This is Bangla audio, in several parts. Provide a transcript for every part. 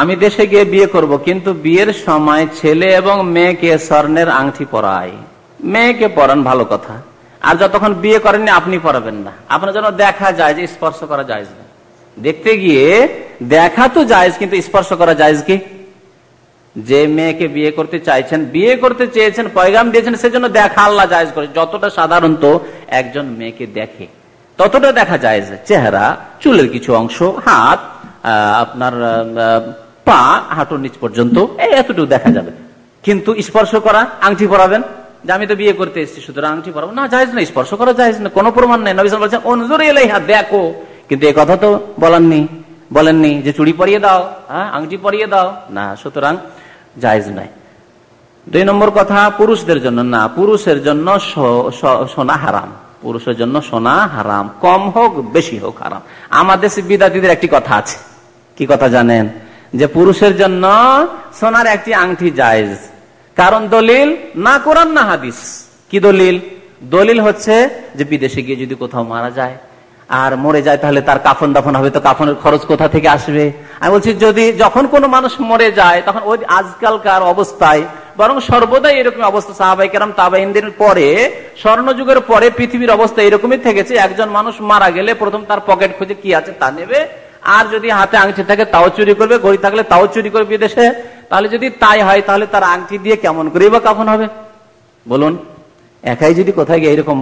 আমি দেশে গিয়ে বিয়ে করব, কিন্তু বিয়ের সময় ছেলে এবং মেয়েকে স্বর্ণের আংটি পরাই। মেয়েকে পরান ভালো কথা। আর যতক্ষণ বিয়ে করেননি, আপনি পরাবেন না। আপনার জন্য দেখা যায় যে স্পর্শ করা যায় না। দেখতে গিয়ে দেখা তো যায় কিন্তু স্পর্শ করা যায় কি? যে মেয়েকে বিয়ে করতে চাইছেন, বিয়ে করতে চেয়েছেন, পয়গাম দিয়েছেন, সেজন্য দেখা আল্লাহ জায়জ করে। যতটা সাধারণত একজন মেয়েকে দেখে, ততটা দেখা যায় চেহারা, চুলের কিছু অংশ, হাত আপনার পা হাঁটুর নিচ পর্যন্ত এতটুকু দেখা যাবে। কিন্তু স্পর্শ করা, আংটি পরাবেন? যে আমি তো বিয়ে করতে এসেছি, সুতরাং আংটি পরাবো? না যাইজ না স্পর্শ করা যাইজ না কোনো প্রমাণ নেই। নবী বলছেন, অনুজোর এলাই হাত দেখো। কিন্তু এ কথা তো বলাননি, বলেননি যে চুড়ি পরিয়ে দাও হ্যাঁ আংটি পরিয়ে দাও। না, সুতরাং জায়জ নাই। দুই নম্বর কথা, পুরুষদের জন্য না, পুরুষের জন্য সোনা হারাম। পুরুষের জন্য সোনা হারাম, কম হোক, বেশি হোক হারাম। আমাদের বিদ্যার্থীদের একটি কথা আছে। কি কথা জানেন? যে পুরুষের জন্য সোনার একটি আংটি জায়জ। কারণ দলিল না কোরআন, না হাদিস। কি দলিল? দলিল হচ্ছে যে বিদেশে গিয়ে যদি কোথাও মারা যায় আর মরে যায়, তাহলে তার কাফন দাফন হবে। তো কাফনের খরচ কোথা থেকে আসবে? আমি বলছি, যদি যখন কোনো মানুষ মরে যায়, তখন ওই আজকালকার অবস্থায়, বরং সর্বদাই এরকম অবস্থা। সাহাবাই কেরাম তাবাইনদের পরে, স্বর্ণযুগের পরে পৃথিবীর অবস্থা এরকমই থেকেছে। একজন মানুষ মারা গেলে প্রথম তার পকেট খুঁজে কি আছে তা নেবে? আর যদি হাতে আংটি থাকে, তাও চুরি করবে গড়ি থাকলে তাও চুরি করবে বিদেশে। তাহলে যদি তাই হয়, তাহলে তার আংটি দিয়ে কেমন করে বা কাফন হবে? বলুন, একাই যদি কোথায় গিয়ে এরকম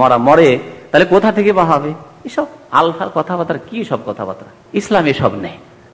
মরা, মরে তাহলে কোথা থেকে বা হবে? এসব আলফাল কথাবার্তা কি সব কথাবার্তা? ইসলাম এসব নেই।